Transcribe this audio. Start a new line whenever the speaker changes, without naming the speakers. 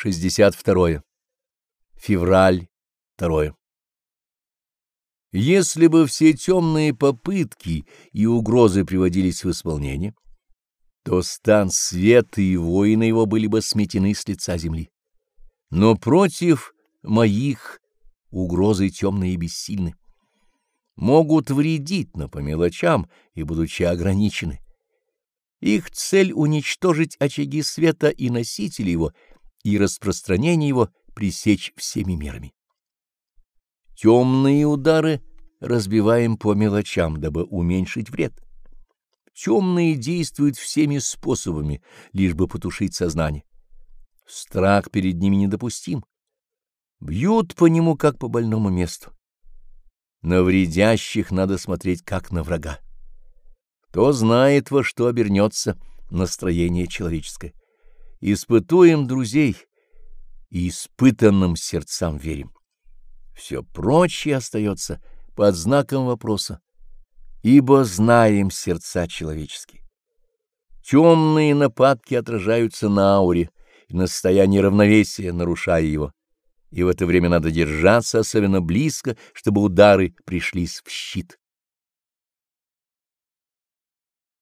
62. Февраль 2. Если бы все темные попытки и угрозы приводились в исполнение, то стан света и воины его были бы сметены с лица земли. Но против моих угрозы темные и бессильны. Могут вредить, но по мелочам и будучи ограничены. Их цель — уничтожить очаги света и носители его, и распространение его пресечь всеми мерами. Темные удары разбиваем по мелочам, дабы уменьшить вред. Темные действуют всеми способами, лишь бы потушить сознание. Страх перед ними недопустим. Бьют по нему, как по больному месту. На вредящих надо смотреть, как на врага. Кто знает, во что обернется настроение человеческое. Испытуем друзей и испытанным сердцам верим. Все прочее остается под знаком вопроса, ибо знаем сердца человеческие. Темные нападки отражаются на ауре и на состоянии равновесия, нарушая его, и в это время надо держаться особенно близко, чтобы удары пришлись в щит.